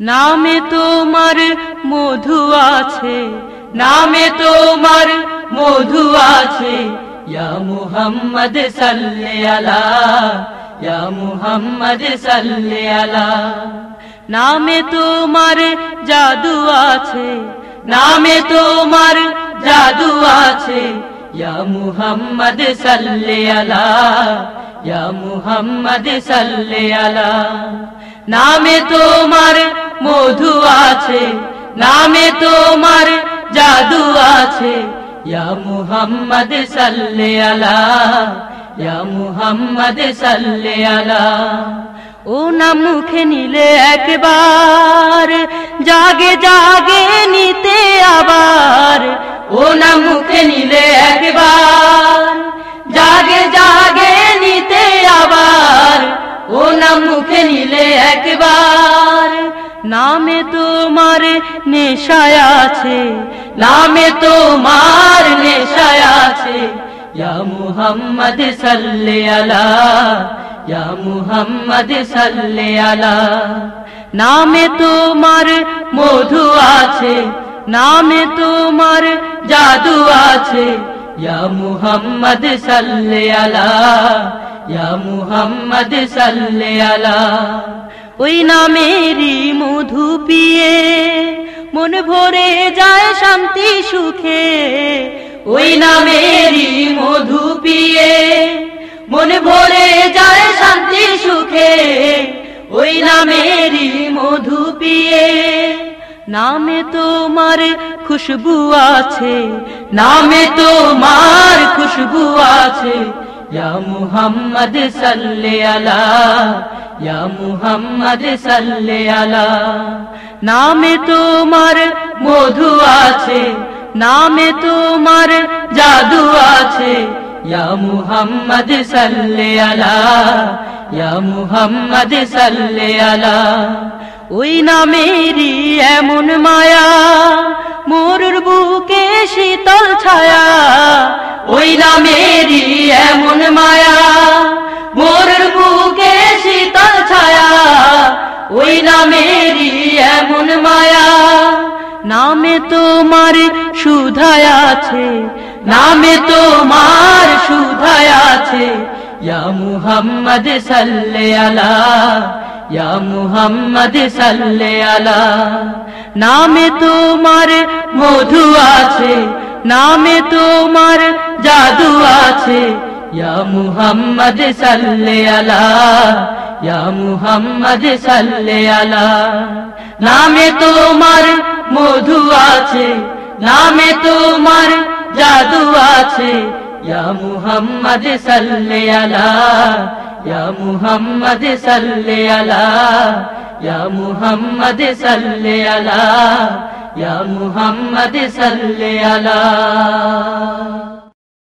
নামে তোমার মধু আছে, নামে তোমার মধু আছে। ইয়া মুহাম্মদ সাল্লি আলা, ইয়া মুহাম্মদ সাল্লি আলা। নামে তোমার জাদু আছে, নামে তোমার জাদু আছে। ইয়া মুহাম্মদ সাল্লি আলা, ইয়া মুহাম্মদ সাল্লি আলা। নামে তোমার মধু আছে, নামে তোমার জাদু আছে। ইয়া মুহাম্মদ সাল্লি আলা, ইয়া মুহাম্মদ সাল্লি আলা। ও না মুখে নিলে একবার, জাগে জাগে নিতে আবার। ও না মুখে নিলে একবার নামে তোমার নেশায় আছে, নামে তোমার নেশায় আছে। ইয়া মুহাম্মদ সাল্লি আলা, ইয়া মুহাম্মদ সাল্লি আলা। নামে তোমার মধু আছে, নামে তোমার জাদু আছে। ইয়া মুহাম্মদ সাল্লি আলা, ইয়া মুহাম্মদ সাল্লি আলা। ওই নামেরই মধু পিয়ে মন ভরে যায় শান্তি সুখে। ওই নামেরই মধু পিয়ে মন ভরে যায় শান্তি সুখে। ওই নামেরই মধু পিয়ে নামে তোমার খুশবু আছে, নামে তোমার খুশবু আছে। মুহাম্মদ সাল্লি আলা ইয়া মুহাম্মদ সাল্লি আলা নামে তোমার মধু আছে, নামে তোমার জাদু আছে। ইয়া মুহাম্মদ সাল্লি আলা ইয়া মুহাম্মদ সাল্লি আলা ওই নামেরই এমন মায়া, মোরুর বুকে শীতল ছায়া। ওই নামেরই এমন মায়া, মোরুর বুকে শীতল ছায়া, ওই নামেরই এমন মায়া। নামে তোমার সুধায় আছে, নামে তোমার সুধায় আছে। ইয়া মুহাম্মদ সাল্লি আলা, ইয়া মুহাম্মদ সাল্লি আলা। নামে তোমার মধু আছে, নামে তোমার জাদু আছে। ইয়া মুহাম্মদ সাল্লি আলা, ইয়া মুহাম্মদ সাল্লি আলা। নামে তোমার মধু আছে, নামে তোমার জাদু আছে। ইয়া মুহাম্মদ সাল্লি আলা, ইয়া মুহাম্মদ সাল্লি আলা, ইয়া মুহাম্মদ সাল্লি আলা, ইয়া মুহাম্মদ সাল্লি আলা।